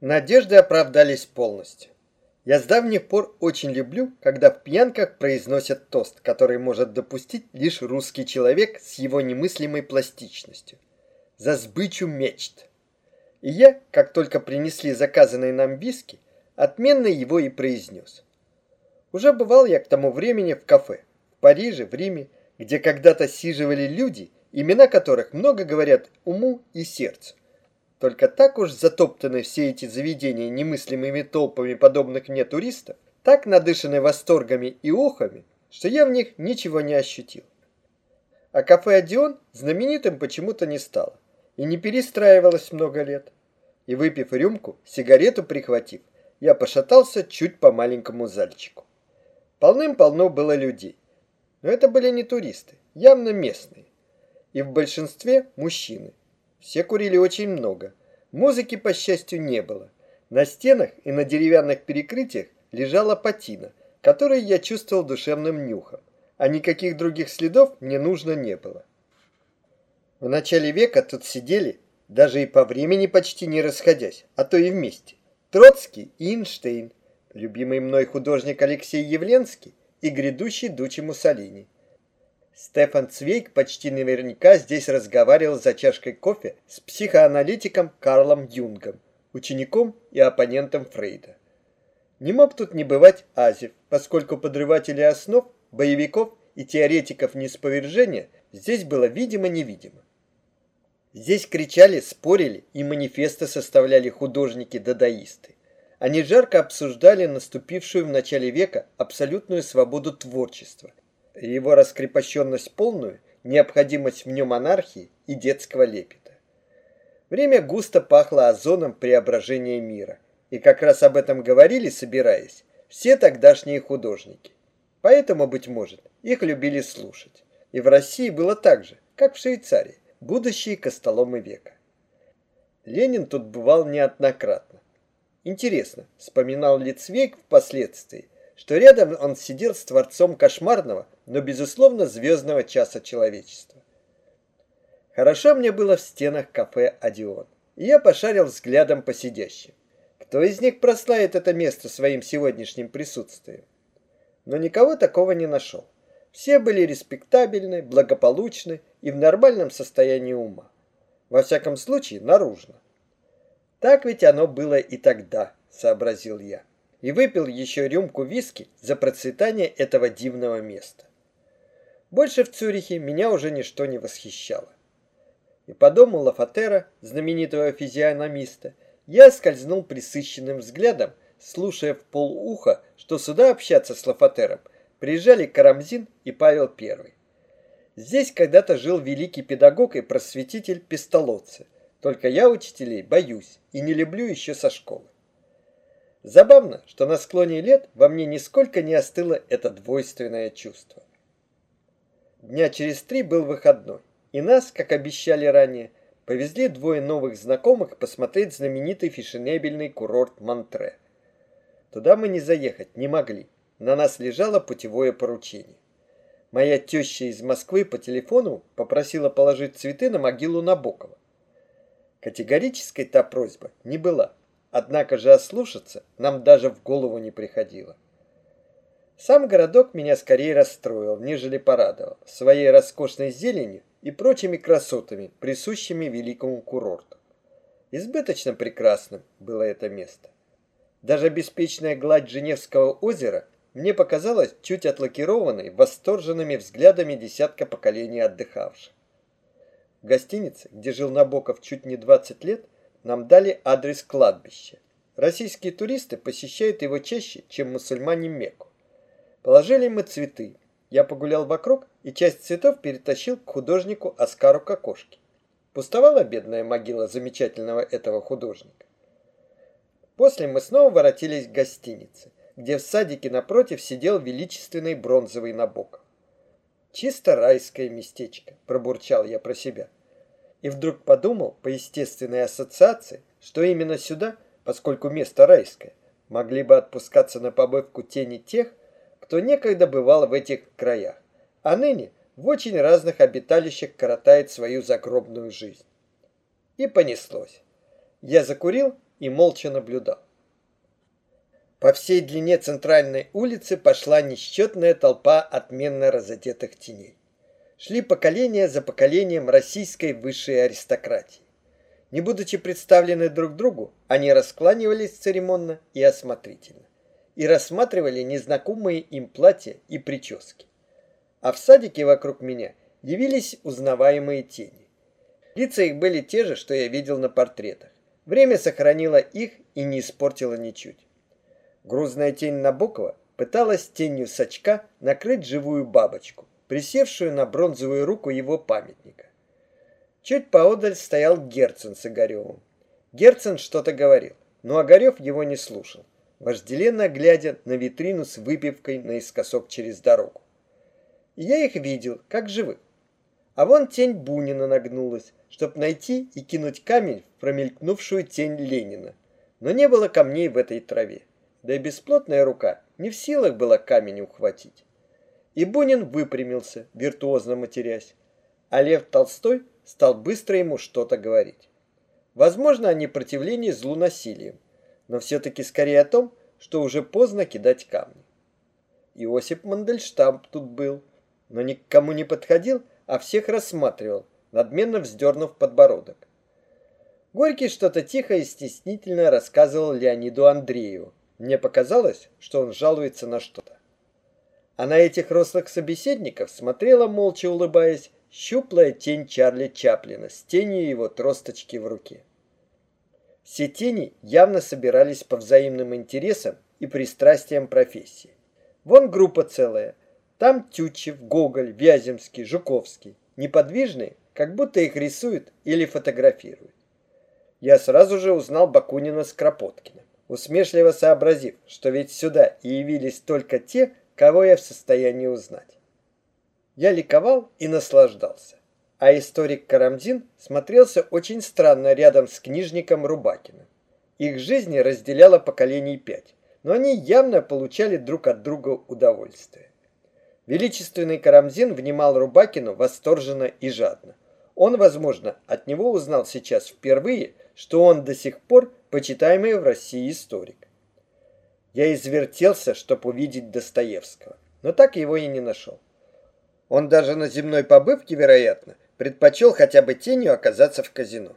Надежды оправдались полностью. Я с давних пор очень люблю, когда в пьянках произносят тост, который может допустить лишь русский человек с его немыслимой пластичностью. За сбычу мечт. И я, как только принесли заказанные нам виски, отменно его и произнес. Уже бывал я к тому времени в кафе, в Париже, в Риме, где когда-то сиживали люди, имена которых много говорят уму и сердцу. Только так уж затоптаны все эти заведения немыслимыми толпами подобных мне туристов, так надышаны восторгами и охами, что я в них ничего не ощутил. А кафе «Одион» знаменитым почему-то не стало и не перестраивалось много лет. И выпив рюмку, сигарету прихватив, я пошатался чуть по маленькому зальчику. Полным-полно было людей. Но это были не туристы, явно местные. И в большинстве мужчины. Все курили очень много. Музыки, по счастью, не было. На стенах и на деревянных перекрытиях лежала патина, которую я чувствовал душевным нюхом, а никаких других следов мне нужно не было. В начале века тут сидели, даже и по времени почти не расходясь, а то и вместе, Троцкий и Эйнштейн, любимый мной художник Алексей Явленский и грядущий Дучи Муссолини – Стефан Цвейк почти наверняка здесь разговаривал за чашкой кофе с психоаналитиком Карлом Юнгом, учеником и оппонентом Фрейда. Не мог тут не бывать Азев, поскольку подрывателей основ, боевиков и теоретиков несповержения здесь было видимо-невидимо. Здесь кричали, спорили и манифесты составляли художники-дадаисты. Они жарко обсуждали наступившую в начале века абсолютную свободу творчества его раскрепощенность полную, необходимость в нем анархии и детского лепета. Время густо пахло озоном преображения мира, и как раз об этом говорили, собираясь, все тогдашние художники. Поэтому, быть может, их любили слушать. И в России было так же, как в Швейцарии, будущие костоломы века. Ленин тут бывал неоднократно. Интересно, вспоминал Лицвейк впоследствии, что рядом он сидел с творцом кошмарного, но, безусловно, звездного часа человечества. Хорошо мне было в стенах кафе «Одион», и я пошарил взглядом по сидящим. Кто из них прославит это место своим сегодняшним присутствием? Но никого такого не нашел. Все были респектабельны, благополучны и в нормальном состоянии ума. Во всяком случае, наружно. Так ведь оно было и тогда, сообразил я и выпил еще рюмку виски за процветание этого дивного места. Больше в Цюрихе меня уже ничто не восхищало. И по дому Лафатера, знаменитого физиономиста, я скользнул присыщенным взглядом, слушая в полуха, что сюда общаться с Лафатером приезжали Карамзин и Павел I. Здесь когда-то жил великий педагог и просветитель Пестолоцци, только я учителей боюсь и не люблю еще со школы. Забавно, что на склоне лет во мне нисколько не остыло это двойственное чувство. Дня через три был выходной, и нас, как обещали ранее, повезли двое новых знакомых посмотреть знаменитый фешенебельный курорт Монтре. Туда мы не заехать не могли, на нас лежало путевое поручение. Моя теща из Москвы по телефону попросила положить цветы на могилу Набокова. Категорической та просьба не была. Однако же ослушаться нам даже в голову не приходило. Сам городок меня скорее расстроил, нежели порадовал, своей роскошной зеленью и прочими красотами, присущими великому курорту. Избыточно прекрасным было это место. Даже беспечная гладь Женевского озера мне показалась чуть отлакированной восторженными взглядами десятка поколений отдыхавших. В гостинице, где жил Набоков чуть не 20 лет, нам дали адрес кладбища. Российские туристы посещают его чаще, чем мусульмане Мекку. Положили мы цветы. Я погулял вокруг и часть цветов перетащил к художнику Оскару Кокошки. Пустовала бедная могила замечательного этого художника. После мы снова воротились к гостинице, где в садике напротив сидел величественный бронзовый Набоков. «Чисто райское местечко», – пробурчал я про себя и вдруг подумал по естественной ассоциации, что именно сюда, поскольку место райское, могли бы отпускаться на побывку тени тех, кто некогда бывал в этих краях, а ныне в очень разных обиталищах коротает свою загробную жизнь. И понеслось. Я закурил и молча наблюдал. По всей длине центральной улицы пошла несчетная толпа отменно разодетых теней. Шли поколения за поколением российской высшей аристократии. Не будучи представлены друг другу, они раскланивались церемонно и осмотрительно и рассматривали незнакомые им платья и прически. А в садике вокруг меня явились узнаваемые тени. Лица их были те же, что я видел на портретах. Время сохранило их и не испортило ничуть. Грузная тень Набокова пыталась тенью с очка накрыть живую бабочку, присевшую на бронзовую руку его памятника. Чуть поодаль стоял Герцен с Огаревым. Герцен что-то говорил, но Огарев его не слушал, вожделенно глядя на витрину с выпивкой наискосок через дорогу. И я их видел, как живых. А вон тень Бунина нагнулась, чтоб найти и кинуть камень в промелькнувшую тень Ленина. Но не было камней в этой траве да и бесплотная рука не в силах была камень ухватить. И Бунин выпрямился, виртуозно матерясь, а Лев Толстой стал быстро ему что-то говорить. Возможно, о непротивлении злу насилием, но все-таки скорее о том, что уже поздно кидать камни. Иосип Мандельштам тут был, но ни к кому не подходил, а всех рассматривал, надменно вздернув подбородок. Горький что-то тихо и стеснительно рассказывал Леониду Андрееву, мне показалось, что он жалуется на что-то. А на этих рослых собеседников смотрела, молча улыбаясь, щуплая тень Чарли Чаплина с тенью его тросточки в руке. Все тени явно собирались по взаимным интересам и пристрастиям профессии. Вон группа целая. Там Тютчев, Гоголь, Вяземский, Жуковский. Неподвижные, как будто их рисуют или фотографируют. Я сразу же узнал Бакунина с Кропоткиным усмешливо сообразив, что ведь сюда и явились только те, кого я в состоянии узнать. Я ликовал и наслаждался. А историк Карамзин смотрелся очень странно рядом с книжником Рубакиным. Их жизни разделяло поколений пять, но они явно получали друг от друга удовольствие. Величественный Карамзин внимал Рубакину восторженно и жадно. Он, возможно, от него узнал сейчас впервые, что он до сих пор почитаемый в России историк. Я извертелся, чтобы увидеть Достоевского, но так его и не нашел. Он даже на земной побывке, вероятно, предпочел хотя бы тенью оказаться в казино.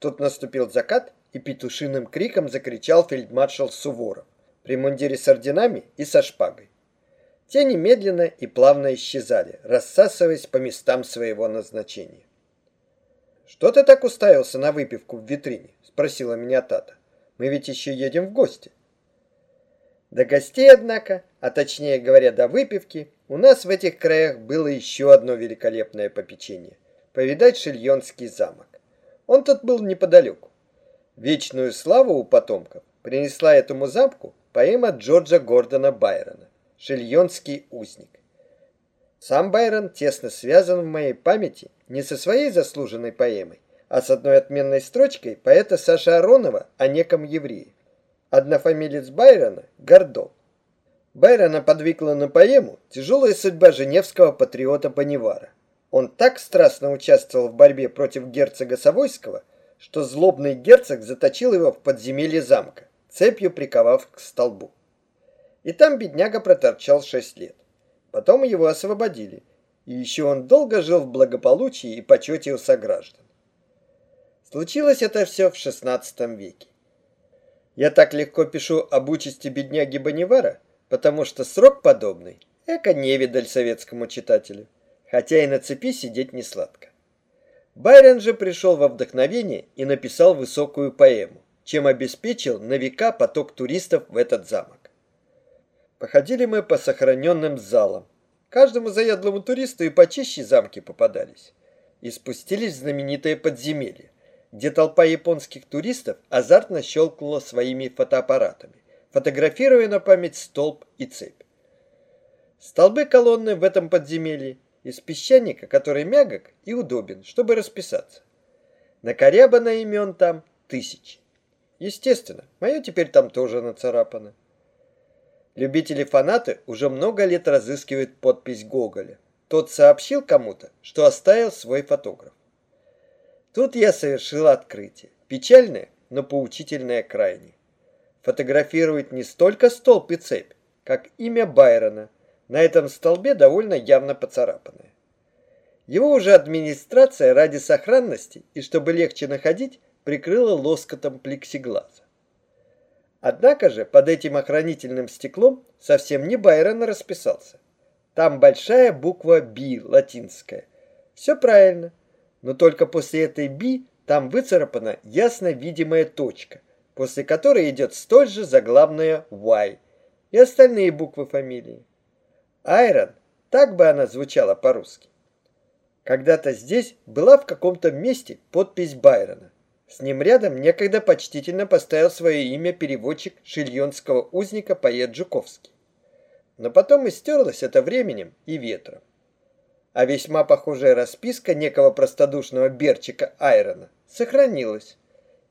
Тут наступил закат, и петушиным криком закричал фельдмаршал Суворов при мундире с орденами и со шпагой. Тени медленно и плавно исчезали, рассасываясь по местам своего назначения. «Что ты так уставился на выпивку в витрине?» – спросила меня Тата. «Мы ведь еще едем в гости». До гостей, однако, а точнее говоря, до выпивки, у нас в этих краях было еще одно великолепное попечение – повидать Шильонский замок. Он тут был неподалеку. Вечную славу у потомков принесла этому замку поэма Джорджа Гордона Байрона Шильонский узник. Сам Байрон тесно связан в моей памяти не со своей заслуженной поэмой, а с одной отменной строчкой поэта Саши Аронова о неком еврее. Однофамилец Байрона – Гордо. Байрона подвигла на поэму тяжелая судьба женевского патриота Бонивара. Он так страстно участвовал в борьбе против герцога Савойского, что злобный герцог заточил его в подземелье замка, цепью приковав к столбу. И там бедняга проторчал шесть лет. Потом его освободили, и еще он долго жил в благополучии и почете у сограждан. Случилось это все в XVI веке. Я так легко пишу об участи бедняги Бонивара, потому что срок подобный – эко невидаль советскому читателю, хотя и на цепи сидеть не сладко. Байрон же пришел во вдохновение и написал высокую поэму, чем обеспечил на века поток туристов в этот замок. Походили мы по сохраненным залам. Каждому заядлому туристу и почище замки попадались. И спустились в знаменитое подземелье, где толпа японских туристов азартно щелкнула своими фотоаппаратами, фотографируя на память столб и цепь. Столбы колонны в этом подземелье из песчаника, который мягок и удобен, чтобы расписаться. Накорябано имен там тысячи. Естественно, мое теперь там тоже нацарапано. Любители-фанаты уже много лет разыскивают подпись Гоголя. Тот сообщил кому-то, что оставил свой фотограф. Тут я совершил открытие. Печальное, но поучительное крайне. Фотографирует не столько столб и цепь, как имя Байрона, на этом столбе довольно явно поцарапанное. Его уже администрация ради сохранности и чтобы легче находить, прикрыла лоскотом плексиглаза. Однако же под этим охранительным стеклом совсем не Байрон расписался. Там большая буква «Б» латинская. Все правильно, но только после этой «Б» там выцарапана ясно видимая точка, после которой идет столь же заглавная «Y» и остальные буквы фамилии. Айрон, так бы она звучала по-русски. Когда-то здесь была в каком-то месте подпись Байрона. С ним рядом некогда почтительно поставил свое имя переводчик шильонского узника поэт Жуковский. Но потом истерлось это временем и ветром. А весьма похожая расписка некого простодушного Берчика Айрона сохранилась,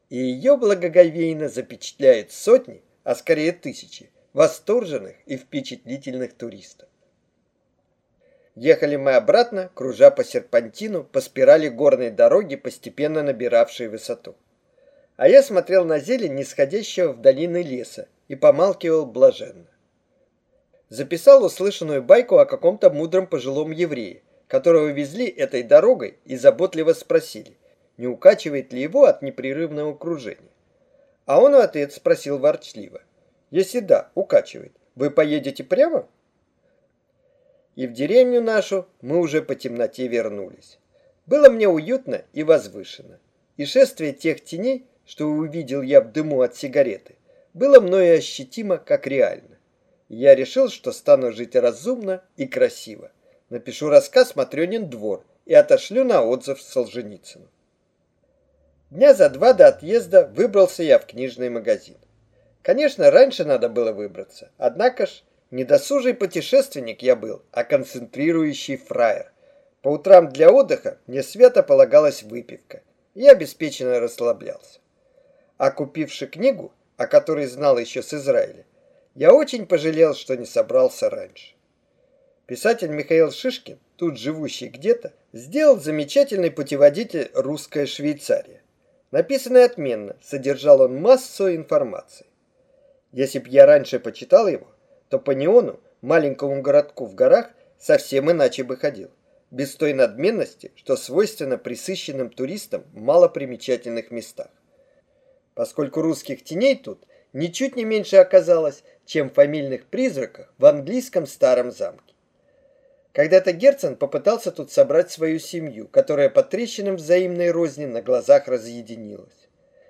и ее благоговейно запечатляют сотни, а скорее тысячи, восторженных и впечатлительных туристов. Ехали мы обратно, кружа по серпантину, по спирали горной дороги, постепенно набиравшей высоту. А я смотрел на зелень нисходящего в долины леса и помалкивал блаженно. Записал услышанную байку о каком-то мудром пожилом еврее, которого везли этой дорогой и заботливо спросили, не укачивает ли его от непрерывного кружения. А он в ответ спросил ворчливо, если да, укачивает, вы поедете прямо? и в деревню нашу мы уже по темноте вернулись. Было мне уютно и возвышенно, и шествие тех теней, что увидел я в дыму от сигареты, было мною ощутимо как реально. я решил, что стану жить разумно и красиво. Напишу рассказ «Матрёнин двор» и отошлю на отзыв Солженицыну. Дня за два до отъезда выбрался я в книжный магазин. Конечно, раньше надо было выбраться, однако ж Недосужий путешественник я был, а концентрирующий фраер. По утрам для отдыха мне свято полагалась выпивка. Я обеспеченно расслаблялся. А купивши книгу, о которой знал еще с Израиля, я очень пожалел, что не собрался раньше. Писатель Михаил Шишкин, тут живущий где-то, сделал замечательный путеводитель «Русская Швейцария». Написанный отменно, содержал он массу информации. Если б я раньше почитал его, то по неону, маленькому городку в горах, совсем иначе бы ходил. Без той надменности, что свойственно присыщенным туристам в малопримечательных местах. Поскольку русских теней тут ничуть не меньше оказалось, чем фамильных призраках в английском старом замке. Когда-то Герцен попытался тут собрать свою семью, которая по трещинам взаимной розни на глазах разъединилась.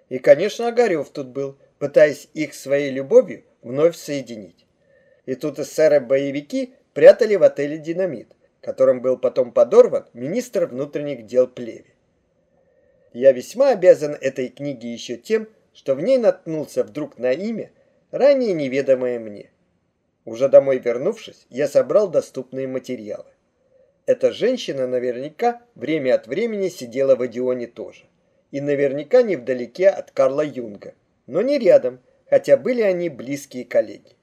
И, конечно, Огарев тут был, пытаясь их своей любовью вновь соединить. И тут эсеры-боевики прятали в отеле динамит, которым был потом подорван министр внутренних дел Плеви. Я весьма обязан этой книге еще тем, что в ней наткнулся вдруг на имя, ранее неведомое мне. Уже домой вернувшись, я собрал доступные материалы. Эта женщина наверняка время от времени сидела в Одионе тоже. И наверняка не вдалеке от Карла Юнга, но не рядом, хотя были они близкие коллеги.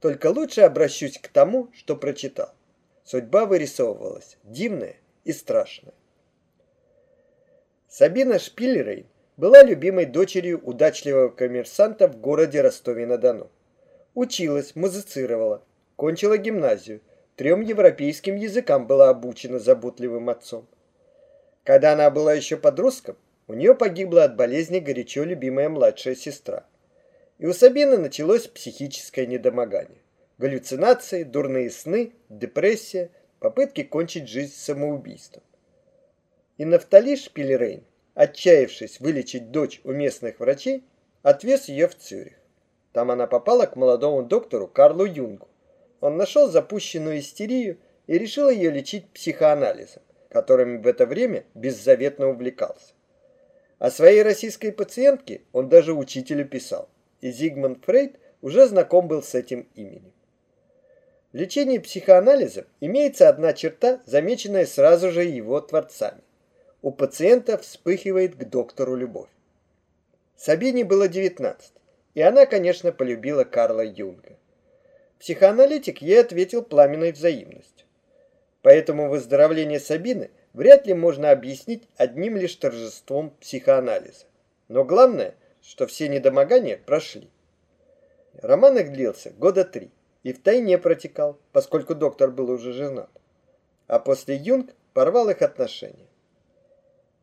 Только лучше обращусь к тому, что прочитал. Судьба вырисовывалась дивная и страшная. Сабина Шпиллерейн была любимой дочерью удачливого коммерсанта в городе Ростове-на-Дону. Училась, музицировала, кончила гимназию, трем европейским языкам была обучена заботливым отцом. Когда она была еще подростком, у нее погибла от болезни горячо любимая младшая сестра – и у Сабины началось психическое недомогание. Галлюцинации, дурные сны, депрессия, попытки кончить жизнь самоубийством. И Нафтали Шпилерейн, отчаявшись вылечить дочь у местных врачей, отвез ее в Цюрих. Там она попала к молодому доктору Карлу Юнгу. Он нашел запущенную истерию и решил ее лечить психоанализом, которым в это время беззаветно увлекался. О своей российской пациентке он даже учителю писал и Зигмунд Фрейд уже знаком был с этим именем. В лечении психоанализа имеется одна черта, замеченная сразу же его творцами. У пациента вспыхивает к доктору любовь. Сабине было 19, и она, конечно, полюбила Карла Юнга. Психоаналитик ей ответил пламенной взаимностью. Поэтому выздоровление Сабины вряд ли можно объяснить одним лишь торжеством психоанализа. Но главное – что все недомогания прошли. Роман их длился года три и втайне протекал, поскольку доктор был уже женат. А после Юнг порвал их отношения.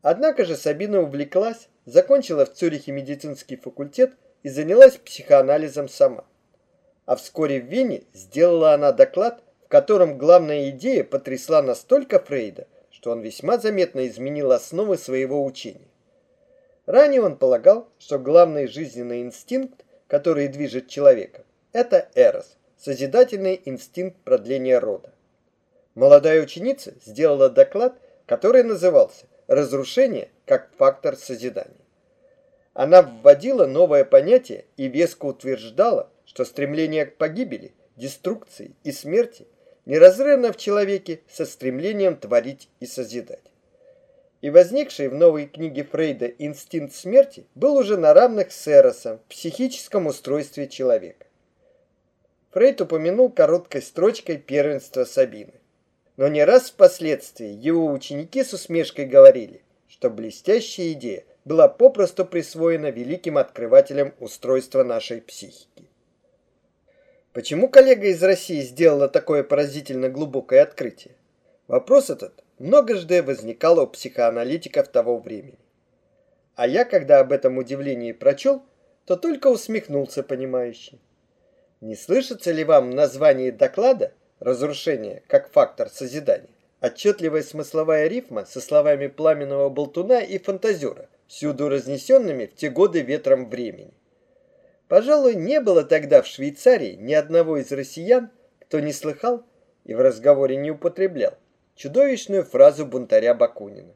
Однако же Сабина увлеклась, закончила в Цюрихе медицинский факультет и занялась психоанализом сама. А вскоре в Вене сделала она доклад, в котором главная идея потрясла настолько Фрейда, что он весьма заметно изменил основы своего учения. Ранее он полагал, что главный жизненный инстинкт, который движет человека, это эрос, созидательный инстинкт продления рода. Молодая ученица сделала доклад, который назывался «Разрушение как фактор созидания». Она вводила новое понятие и веско утверждала, что стремление к погибели, деструкции и смерти неразрывно в человеке со стремлением творить и созидать. И возникший в новой книге Фрейда инстинкт смерти был уже на равных с Эросом в психическом устройстве человека. Фрейд упомянул короткой строчкой первенства Сабины. Но не раз впоследствии его ученики с усмешкой говорили, что блестящая идея была попросту присвоена великим открывателем устройства нашей психики. Почему коллега из России сделала такое поразительно глубокое открытие? Вопрос этот многожды возникал у психоаналитиков того времени. А я, когда об этом удивлении прочел, то только усмехнулся понимающе. Не слышится ли вам название доклада «Разрушение как фактор созидания»? Отчетливая смысловая рифма со словами пламенного болтуна и фантазера, всюду разнесенными в те годы ветром времени. Пожалуй, не было тогда в Швейцарии ни одного из россиян, кто не слыхал и в разговоре не употреблял чудовищную фразу бунтаря Бакунина.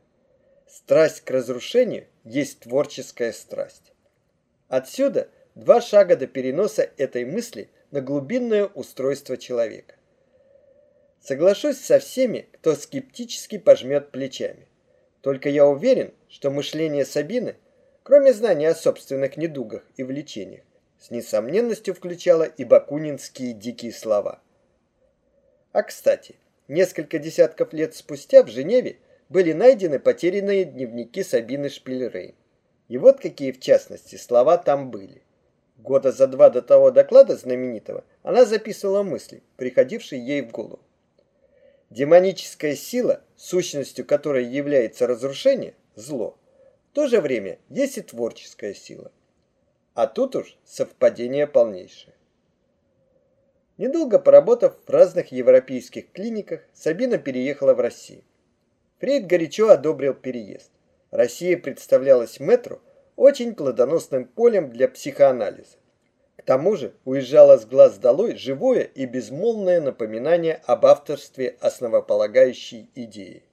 Страсть к разрушению есть творческая страсть. Отсюда два шага до переноса этой мысли на глубинное устройство человека. Соглашусь со всеми, кто скептически пожмет плечами. Только я уверен, что мышление Сабины, кроме знания о собственных недугах и влечениях, с несомненностью включала и бакунинские дикие слова. А кстати, несколько десятков лет спустя в Женеве были найдены потерянные дневники Сабины Шпильрейн. И вот какие, в частности, слова там были. Года за два до того доклада знаменитого она записывала мысли, приходившие ей в голову. Демоническая сила, сущностью которой является разрушение, зло, в то же время есть и творческая сила. А тут уж совпадение полнейшее. Недолго поработав в разных европейских клиниках, Сабина переехала в Россию. Фрейд горячо одобрил переезд. Россия представлялась метру очень плодоносным полем для психоанализа. К тому же уезжало с глаз долой живое и безмолвное напоминание об авторстве основополагающей идеи.